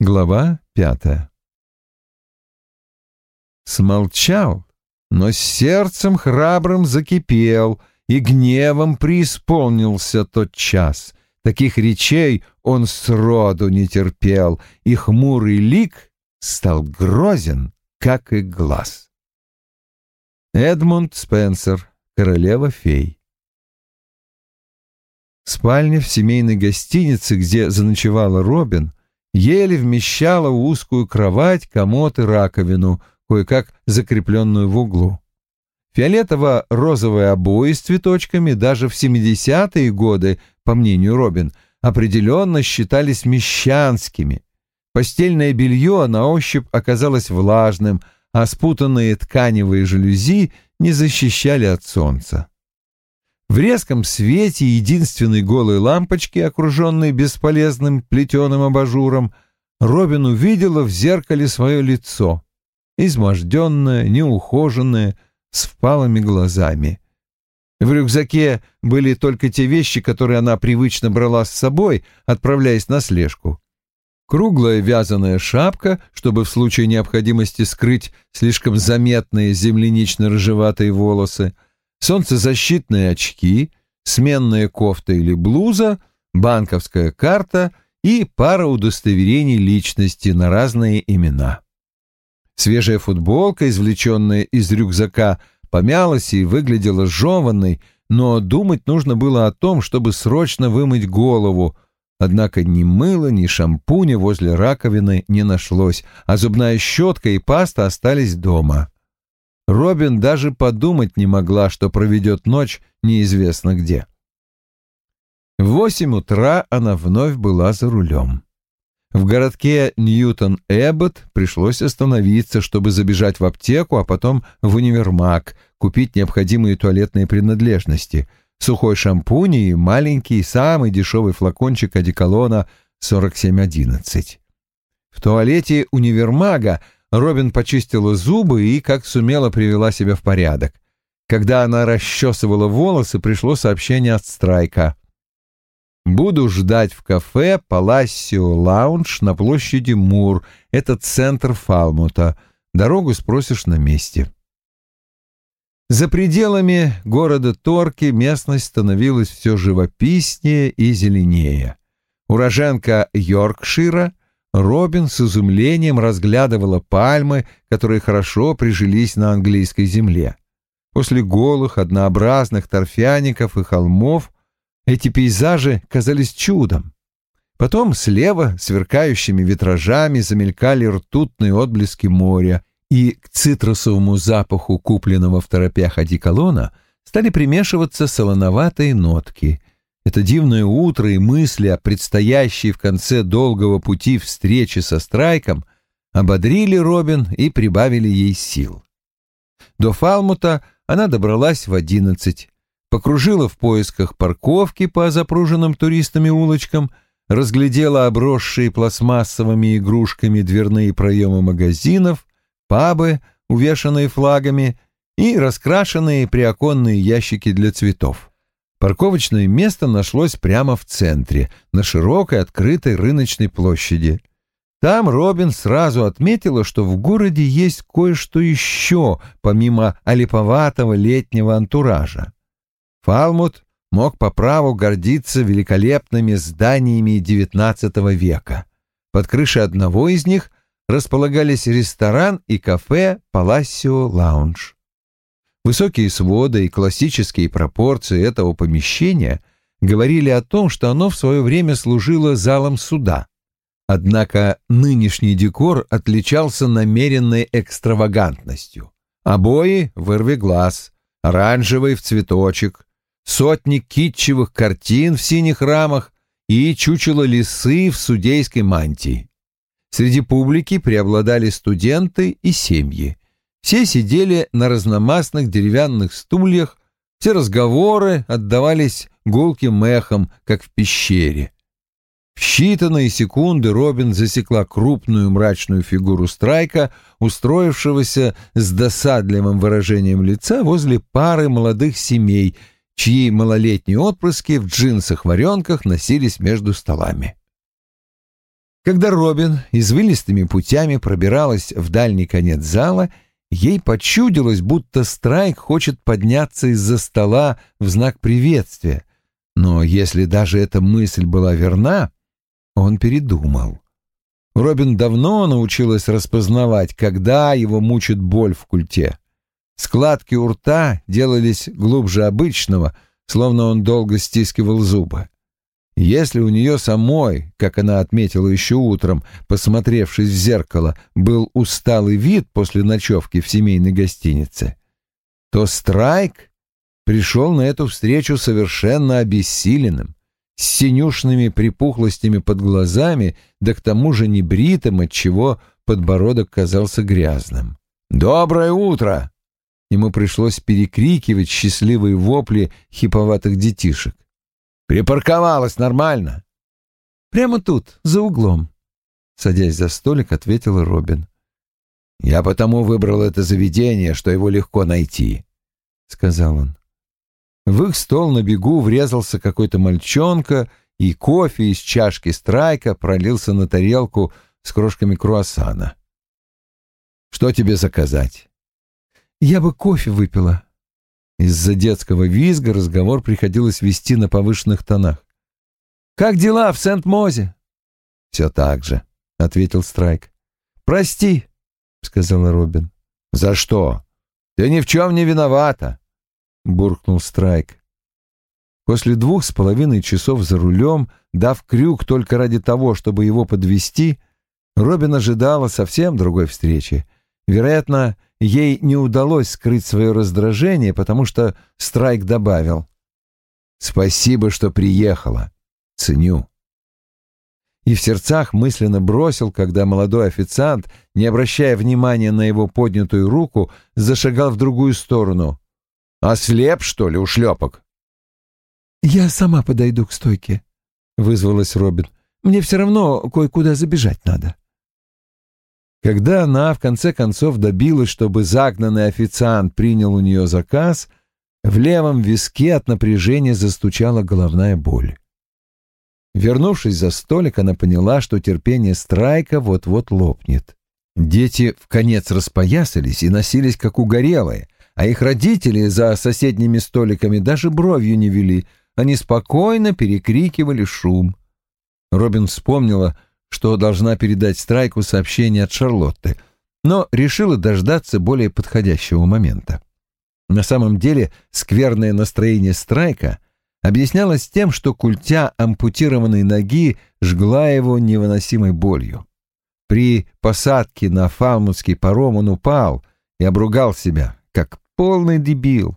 Глава пятая Смолчал, но сердцем храбрым закипел, и гневом преисполнился тот час. Таких речей он сроду не терпел, и хмурый лик стал грозен, как и глаз. Эдмунд Спенсер, королева-фей Спальня в семейной гостинице, где заночевала Робин, еле вмещала узкую кровать, комод и раковину, кое-как закрепленную в углу. Фиолетово-розовые обои с цветочками даже в 70-е годы, по мнению Робин, определенно считались мещанскими. Постельное белье на ощупь оказалось влажным, а спутанные тканевые жалюзи не защищали от солнца. В резком свете единственной голой лампочки, окруженной бесполезным плетеным абажуром, Робин увидела в зеркале свое лицо, изможденное, неухоженное, с впалыми глазами. В рюкзаке были только те вещи, которые она привычно брала с собой, отправляясь на слежку. Круглая вязаная шапка, чтобы в случае необходимости скрыть слишком заметные землянично-рыжеватые волосы — солнцезащитные очки, сменная кофта или блуза, банковская карта и пара удостоверений личности на разные имена. Свежая футболка, извлеченная из рюкзака, помялась и выглядела жеванной, но думать нужно было о том, чтобы срочно вымыть голову, однако ни мыла, ни шампуня возле раковины не нашлось, а зубная щетка и паста остались дома. Робин даже подумать не могла, что проведет ночь неизвестно где. В восемь утра она вновь была за рулем. В городке Ньютон-Эббот пришлось остановиться, чтобы забежать в аптеку, а потом в универмаг, купить необходимые туалетные принадлежности, сухой шампунь и маленький, самый дешевый флакончик одеколона 4711. В туалете универмага Робин почистила зубы и, как сумела, привела себя в порядок. Когда она расчесывала волосы, пришло сообщение от Страйка. «Буду ждать в кафе Палассио Лаунж на площади Мур. Это центр Фалмута. Дорогу спросишь на месте». За пределами города Торки местность становилась все живописнее и зеленее. Уроженка Йоркшира Робин с изумлением разглядывала пальмы, которые хорошо прижились на английской земле. После голых, однообразных торфяников и холмов эти пейзажи казались чудом. Потом слева сверкающими витражами замелькали ртутные отблески моря, и к цитрусовому запаху купленного в торопях одеколона стали примешиваться солоноватые нотки — это дивное утро и мысли о предстоящей в конце долгого пути встрече со Страйком ободрили Робин и прибавили ей сил. До Фалмута она добралась в одиннадцать, покружила в поисках парковки по запруженным туристами улочкам, разглядела обросшие пластмассовыми игрушками дверные проемы магазинов, пабы, увешанные флагами, и раскрашенные приоконные ящики для цветов. Парковочное место нашлось прямо в центре, на широкой открытой рыночной площади. Там Робин сразу отметила, что в городе есть кое-что еще, помимо олиповатого летнего антуража. Фалмут мог по праву гордиться великолепными зданиями XIX века. Под крышей одного из них располагались ресторан и кафе «Палассио Лаунж». Высокие своды и классические пропорции этого помещения говорили о том, что оно в свое время служило залом суда. Однако нынешний декор отличался намеренной экстравагантностью. Обои вырви глаз, оранжевый в цветочек, сотни китчевых картин в синих рамах и чучело лисы в судейской мантии. Среди публики преобладали студенты и семьи. Все сидели на разномастных деревянных стульях, все разговоры отдавались гулким эхом, как в пещере. В считанные секунды Робин засекла крупную мрачную фигуру Страйка, устроившегося с досадливым выражением лица возле пары молодых семей, чьи малолетние отпрыски в джинсах-варенках носились между столами. Когда Робин извилистыми путями пробиралась в дальний конец зала, ей почудилось, будто Страйк хочет подняться из-за стола в знак приветствия. Но если даже эта мысль была верна, он передумал. Робин давно научилась распознавать, когда его мучит боль в культе. Складки у рта делались глубже обычного, словно он долго стискивал зубы. Если у нее самой, как она отметила еще утром, посмотревшись в зеркало, был усталый вид после ночевки в семейной гостинице, то Страйк пришел на эту встречу совершенно обессиленным, с синюшными припухлостями под глазами, да к тому же небритым, отчего подбородок казался грязным. «Доброе утро!» Ему пришлось перекрикивать счастливые вопли хиповатых детишек. Припарковалась нормально. Прямо тут, за углом. Садясь за столик, ответил Робин. Я потому выбрал это заведение, что его легко найти, сказал он. В их стол на бегу врезался какой-то мальчонка, и кофе из чашки страйка пролился на тарелку с крошками круассана. «Что тебе заказать?» «Я бы кофе выпила», из-за детского визга разговор приходилось вести на повышенных тонах. «Как дела в Сент-Мозе?» «Все так же», — ответил Страйк. «Прости», — сказала Робин. «За что? Ты ни в чем не виновата», — буркнул Страйк. После двух с половиной часов за рулем, дав крюк только ради того, чтобы его подвести, Робин ожидала совсем другой встречи. Вероятно, ей не удалось скрыть свое раздражение, потому что Страйк добавил «Спасибо, что приехала. Ценю». И в сердцах мысленно бросил, когда молодой официант, не обращая внимания на его поднятую руку, зашагал в другую сторону. «Ослеп, что ли, ушлепок?» «Я сама подойду к стойке», — вызвалась Робин. «Мне все равно кое-куда забежать надо». Когда она, в конце концов, добилась, чтобы загнанный официант принял у нее заказ, в левом виске от напряжения застучала головная боль. Вернувшись за столик, она поняла, что терпение страйка вот-вот лопнет. Дети в конец распоясались и носились как угорелые, а их родители за соседними столиками даже бровью не вели, они спокойно перекрикивали шум. Робин вспомнила, что должна передать Страйку сообщение от Шарлотты, но решила дождаться более подходящего момента. На самом деле скверное настроение Страйка объяснялось тем, что культя ампутированной ноги жгла его невыносимой болью. При посадке на фалмутский паром он упал и обругал себя, как полный дебил.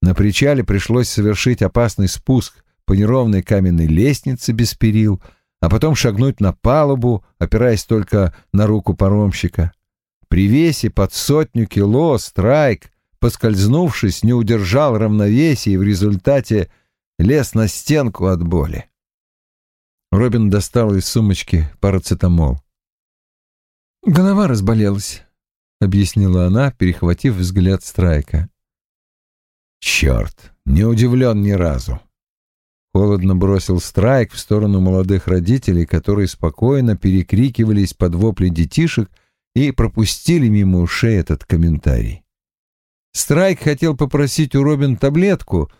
На причале пришлось совершить опасный спуск по неровной каменной лестнице без перил — а потом шагнуть на палубу, опираясь только на руку паромщика. При весе под сотню кило Страйк, поскользнувшись, не удержал равновесия и в результате лез на стенку от боли. Робин достал из сумочки парацетамол. «Голова разболелась», — объяснила она, перехватив взгляд Страйка. «Черт, не удивлен ни разу», Холодно бросил Страйк в сторону молодых родителей, которые спокойно перекрикивались под вопли детишек и пропустили мимо ушей этот комментарий. Страйк хотел попросить у Робин таблетку,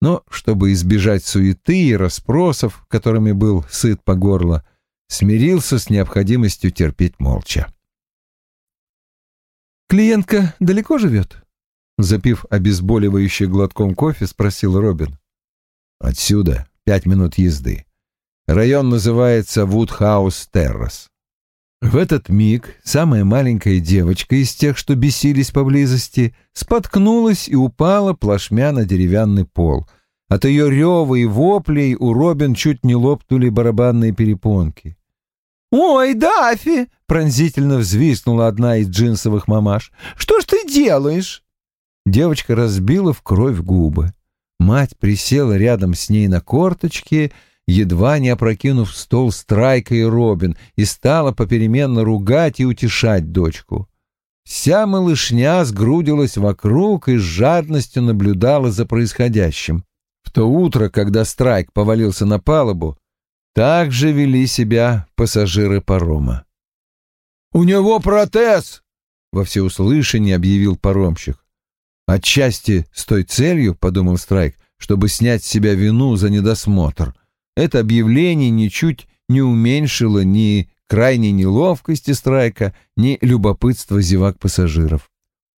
но, чтобы избежать суеты и расспросов, которыми был сыт по горло, смирился с необходимостью терпеть молча. «Клиентка далеко живет?» Запив обезболивающий глотком кофе, спросил Робин. Отсюда пять минут езды. Район называется Вудхаус Террас. В этот миг самая маленькая девочка из тех, что бесились поблизости, споткнулась и упала плашмя на деревянный пол. От ее рева и воплей у Робин чуть не лопнули барабанные перепонки. «Ой, Дафи!» — пронзительно взвизгнула одна из джинсовых мамаш. «Что ж ты делаешь?» Девочка разбила в кровь губы. Мать присела рядом с ней на корточки, едва не опрокинув стол Страйка и Робин, и стала попеременно ругать и утешать дочку. Вся малышня сгрудилась вокруг и с жадностью наблюдала за происходящим. В то утро, когда Страйк повалился на палубу, Так же вели себя пассажиры парома. «У него протез!» — во всеуслышание объявил паромщик. Отчасти с той целью, — подумал Страйк, — чтобы снять с себя вину за недосмотр. Это объявление ничуть не уменьшило ни крайней неловкости Страйка, ни любопытства зевак пассажиров.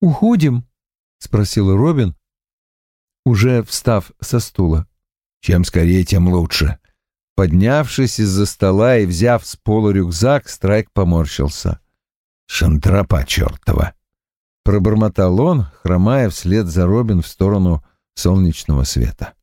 «Уходим?» — спросил Робин, уже встав со стула. «Чем скорее, тем лучше». Поднявшись из-за стола и взяв с пола рюкзак, Страйк поморщился. «Шантропа чертова!» Пробормотал он, хромая вслед за Робин в сторону солнечного света.